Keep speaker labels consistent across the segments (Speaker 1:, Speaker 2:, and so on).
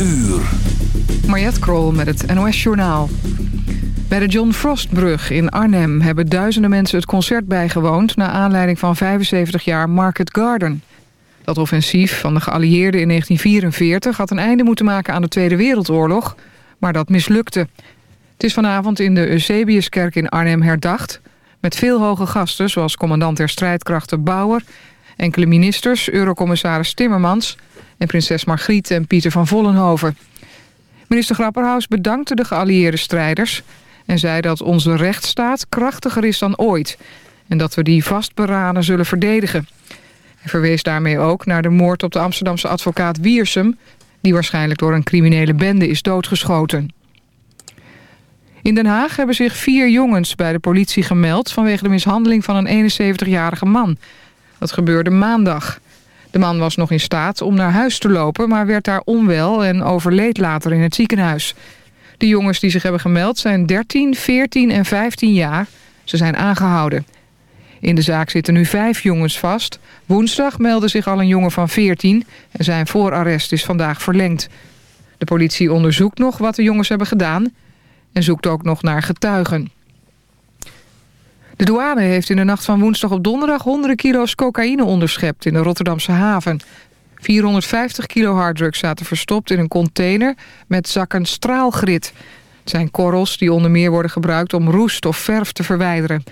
Speaker 1: uur.
Speaker 2: Mariette Krol met het NOS Journaal. Bij de John Frostbrug in Arnhem hebben duizenden mensen het concert bijgewoond... naar aanleiding van 75 jaar Market Garden. Dat offensief van de geallieerden in 1944 had een einde moeten maken aan de Tweede Wereldoorlog... maar dat mislukte. Het is vanavond in de Eusebiuskerk in Arnhem herdacht... met veel hoge gasten zoals commandant der strijdkrachten Bauer... enkele ministers, eurocommissaris Timmermans... en prinses Margriet en Pieter van Vollenhoven... Minister Grapperhaus bedankte de geallieerde strijders... en zei dat onze rechtsstaat krachtiger is dan ooit... en dat we die vastberaden zullen verdedigen. Hij verwees daarmee ook naar de moord op de Amsterdamse advocaat Wiersum... die waarschijnlijk door een criminele bende is doodgeschoten. In Den Haag hebben zich vier jongens bij de politie gemeld... vanwege de mishandeling van een 71-jarige man. Dat gebeurde maandag... De man was nog in staat om naar huis te lopen... maar werd daar onwel en overleed later in het ziekenhuis. De jongens die zich hebben gemeld zijn 13, 14 en 15 jaar. Ze zijn aangehouden. In de zaak zitten nu vijf jongens vast. Woensdag meldde zich al een jongen van 14... en zijn voorarrest is vandaag verlengd. De politie onderzoekt nog wat de jongens hebben gedaan... en zoekt ook nog naar getuigen. De douane heeft in de nacht van woensdag op donderdag honderden kilo's cocaïne onderschept in de Rotterdamse haven. 450 kilo harddrugs zaten verstopt in een container met zakken straalgrit. Het zijn korrels die onder meer worden gebruikt om roest of verf te verwijderen.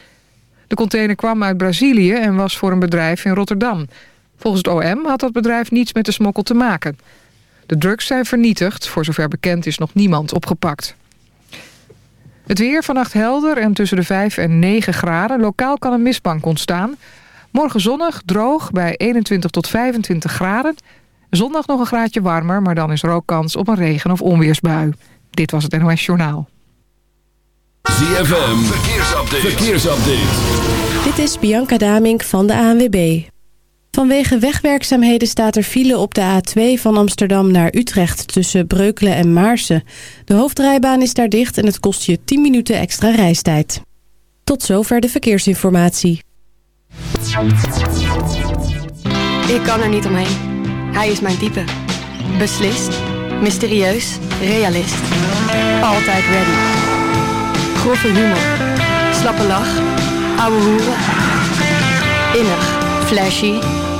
Speaker 2: De container kwam uit Brazilië en was voor een bedrijf in Rotterdam. Volgens het OM had dat bedrijf niets met de smokkel te maken. De drugs zijn vernietigd, voor zover bekend is nog niemand opgepakt. Het weer vannacht helder en tussen de 5 en 9 graden. Lokaal kan een mistbank ontstaan. Morgen zonnig, droog bij 21 tot 25 graden. Zondag nog een graadje warmer, maar dan is er ook kans op een regen- of onweersbui. Dit was het NOS Journaal.
Speaker 1: ZFM, verkeersupdate. verkeersupdate.
Speaker 3: Dit is Bianca Damink van de ANWB. Vanwege wegwerkzaamheden staat er file op de A2 van Amsterdam naar Utrecht tussen Breukelen en Maarsen. De hoofdrijbaan is daar dicht en het kost je 10 minuten extra reistijd. Tot zover de verkeersinformatie.
Speaker 4: Ik kan er niet omheen. Hij is mijn type. Beslist, mysterieus, realist. Altijd ready. Grove humor. Slappe lach. Ouwe hoeren. Innig, flashy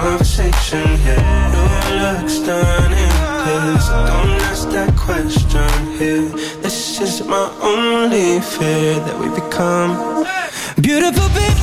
Speaker 5: conversation here. New looks done in this. Don't ask that question here. This is my only fear that we become
Speaker 6: beautiful.
Speaker 5: Baby.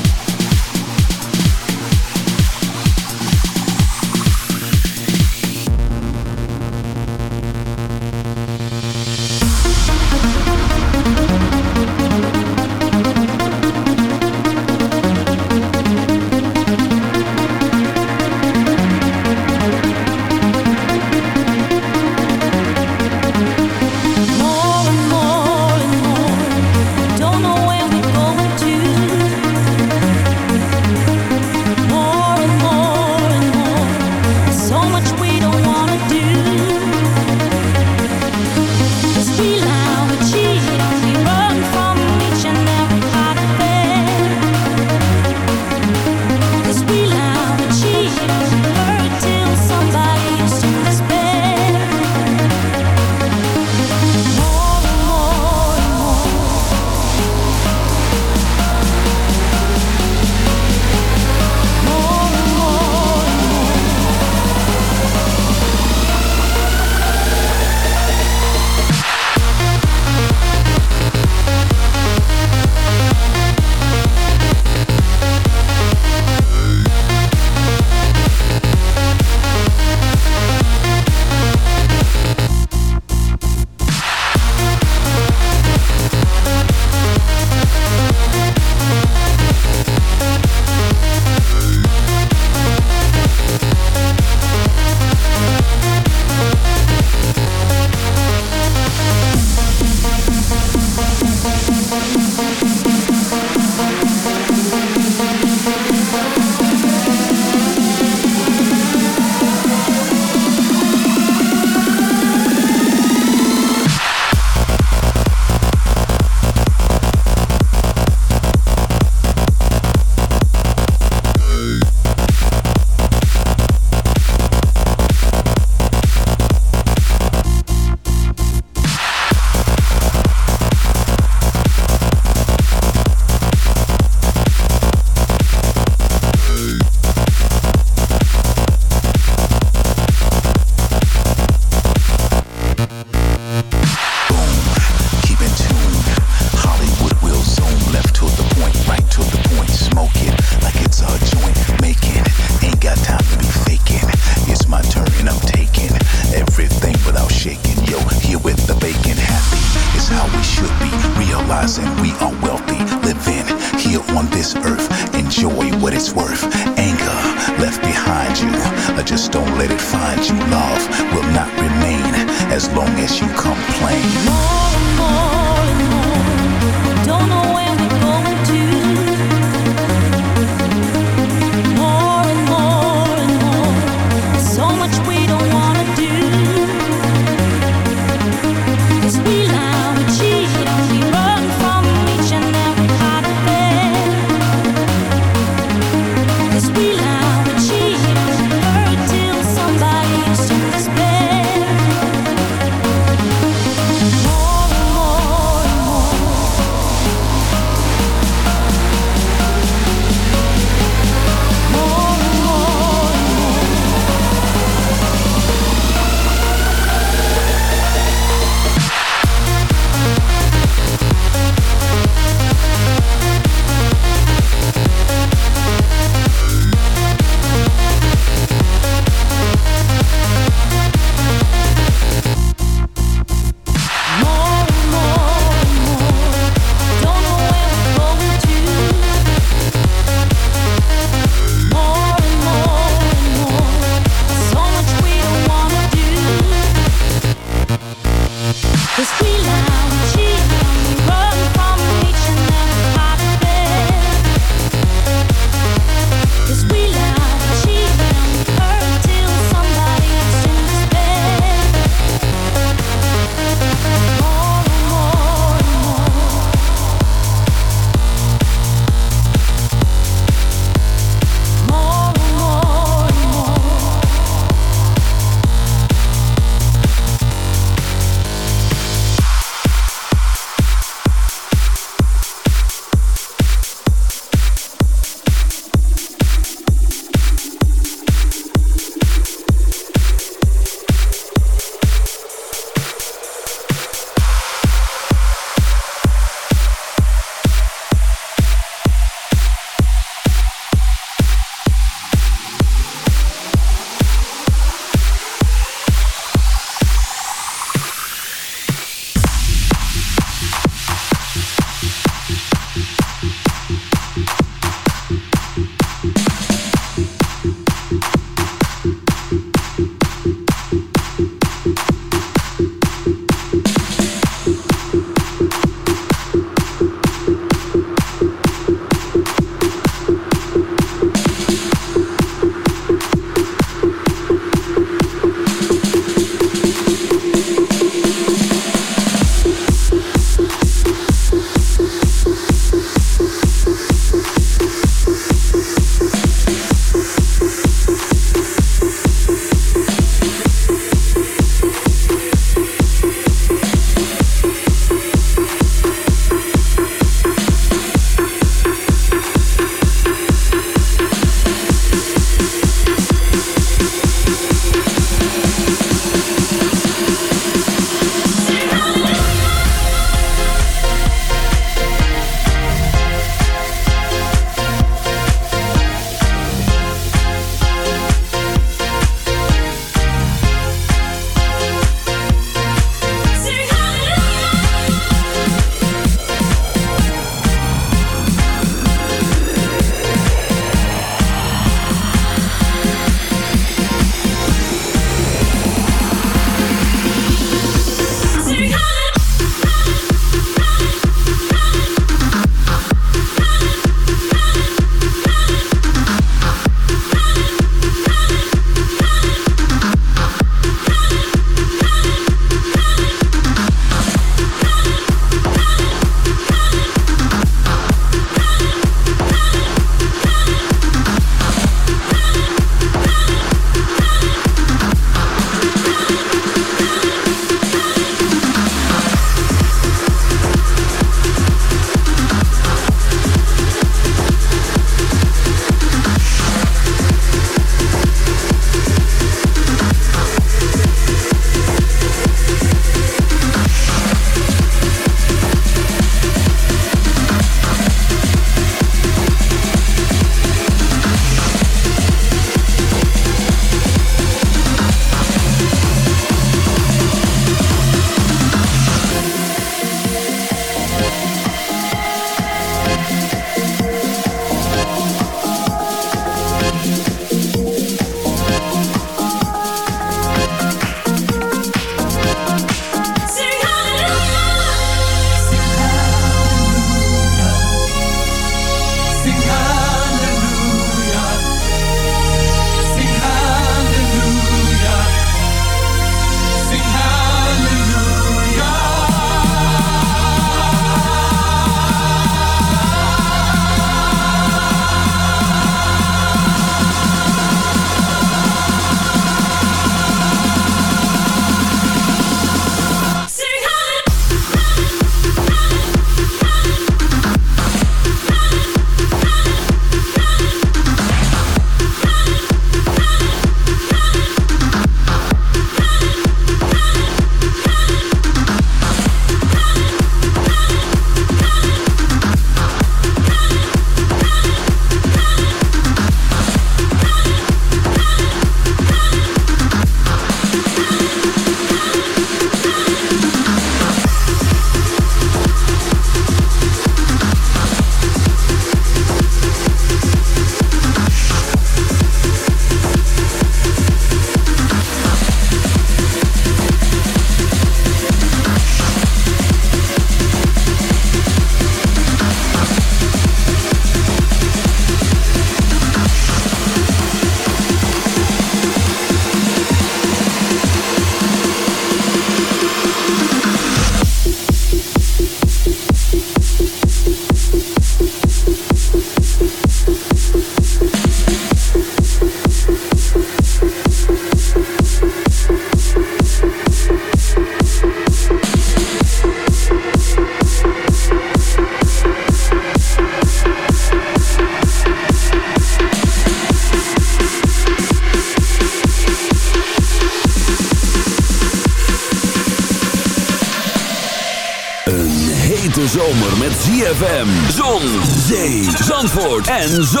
Speaker 5: Anos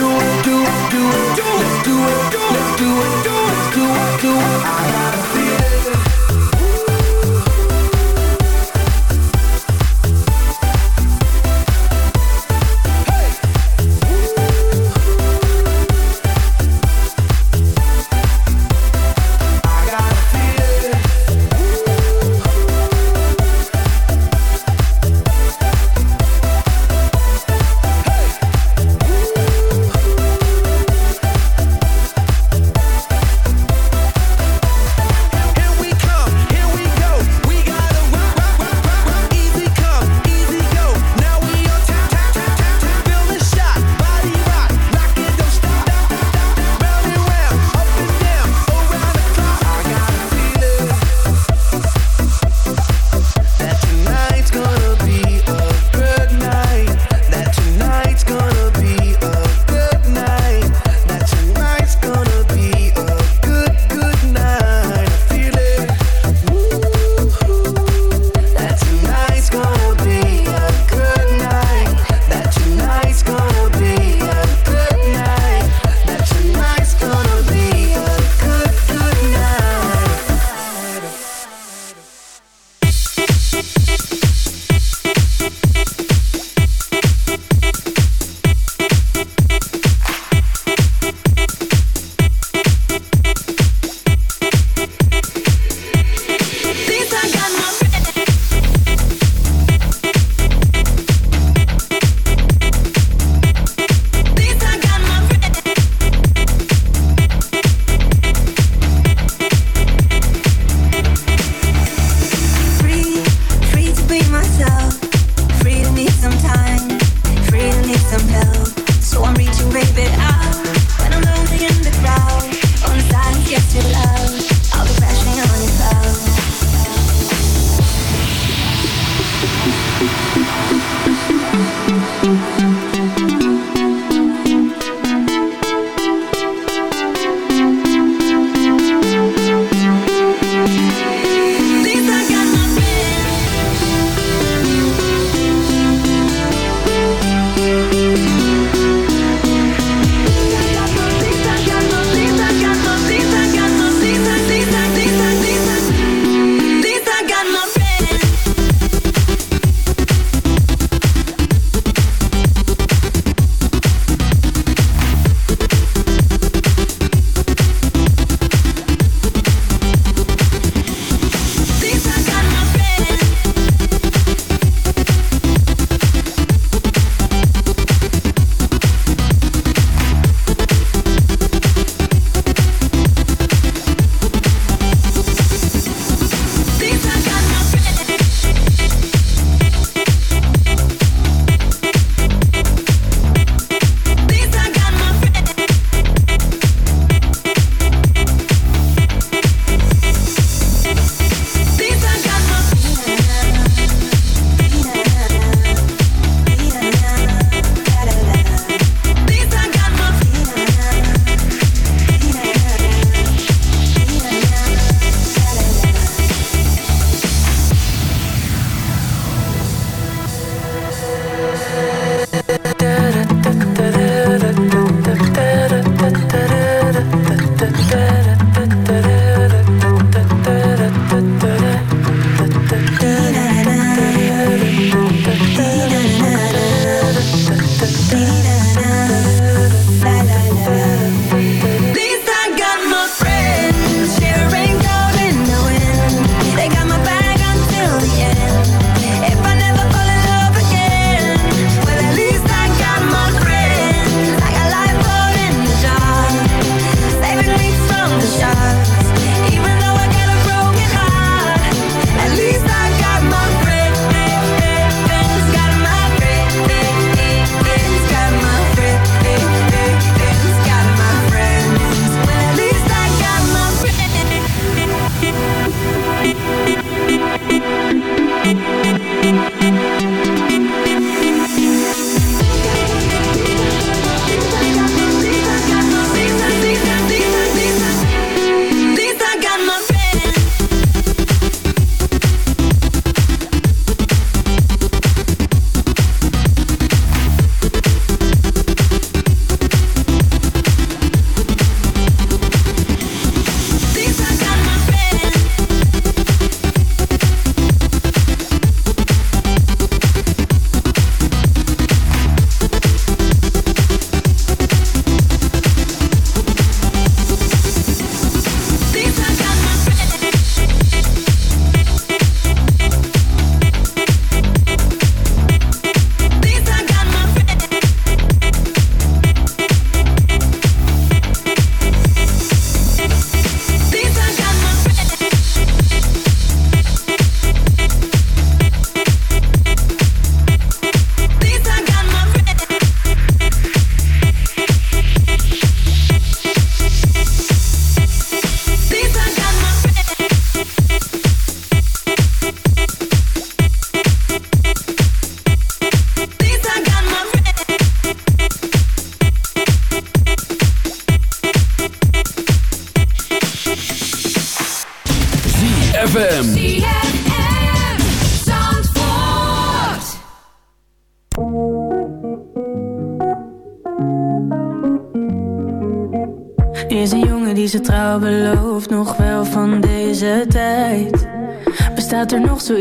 Speaker 5: do.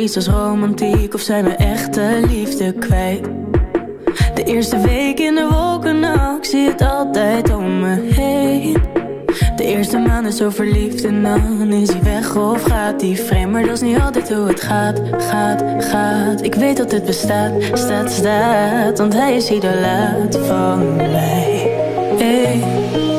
Speaker 7: Zoiets als romantiek of zijn we echte liefde kwijt? De eerste week in de wolken, nou, ik zie het altijd om me heen. De eerste maand is zo verliefd en dan is hij weg of gaat hij vreemd. Maar dat is niet altijd hoe het gaat, gaat, gaat. Ik weet dat het bestaat, staat, staat, want hij is idolaat van mij. Hey.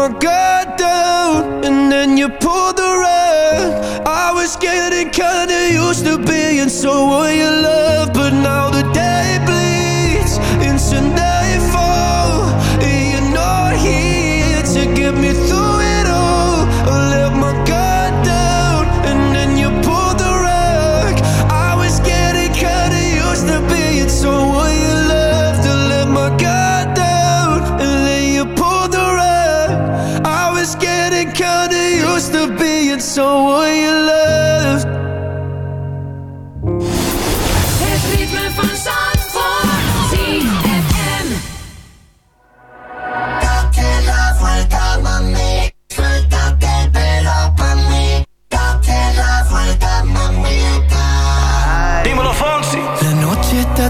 Speaker 8: my guard down, and then you pulled the rug. I was getting kinda used to being someone you love,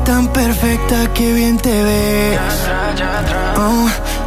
Speaker 8: tan perfecta que bien te ves.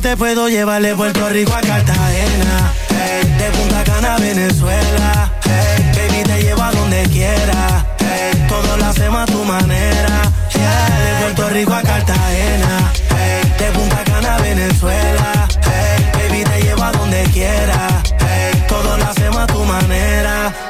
Speaker 9: Te puedo llevar de Puerto Rico a Cartagena. Hey, de Punta Cana a Venezuela. Hey, baby, te llevo a donde quiera. Hey, todo lo hacemos a tu manera. De Puerto Rico a Cartagena. De Punta Cana a Venezuela. Baby, te llevo a donde quiera. Todo lo hacemos a tu manera.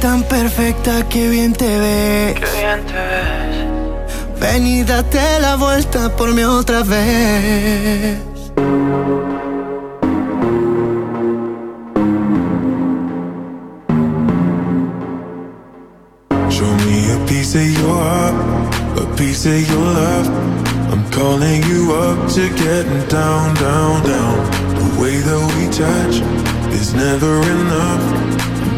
Speaker 8: Tan perfecta que bien te ves.
Speaker 10: Qué bien te ves.
Speaker 8: Ven y date la vuelta por mí otra vez.
Speaker 11: Show me a piece of your heart, a piece of your love. I'm calling you up to getting down, down, down. The way that we touch is never enough.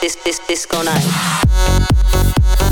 Speaker 12: this this this
Speaker 13: disco night.